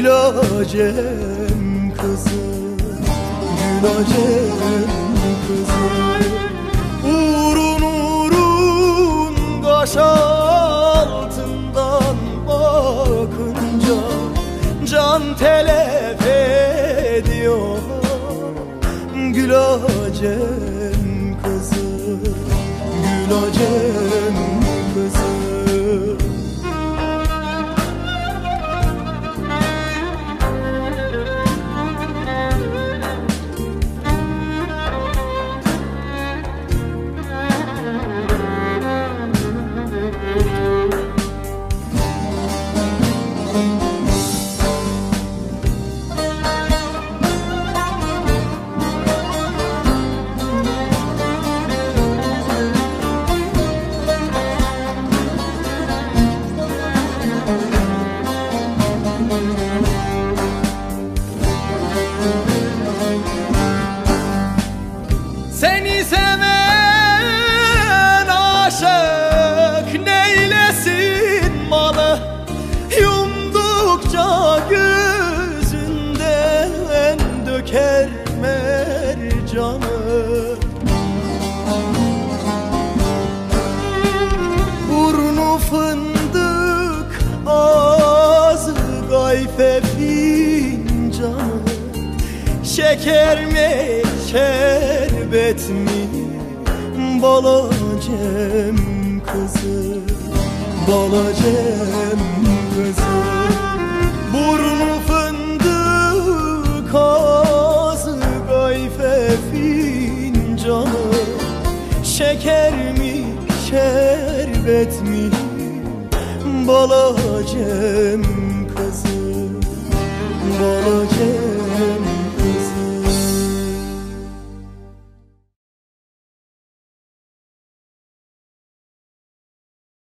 Gülacem kızı Gülacem kızı. Uğrun uğrun kaş altından bakınca Can telef ediyor Gülacem kızı Gülacem kızı Burnu fındık ağzı gayfe fincanı Şeker mi şerbet mi? Balacem kızı Balacem kızı Şeker mi şerbet mi? Balacem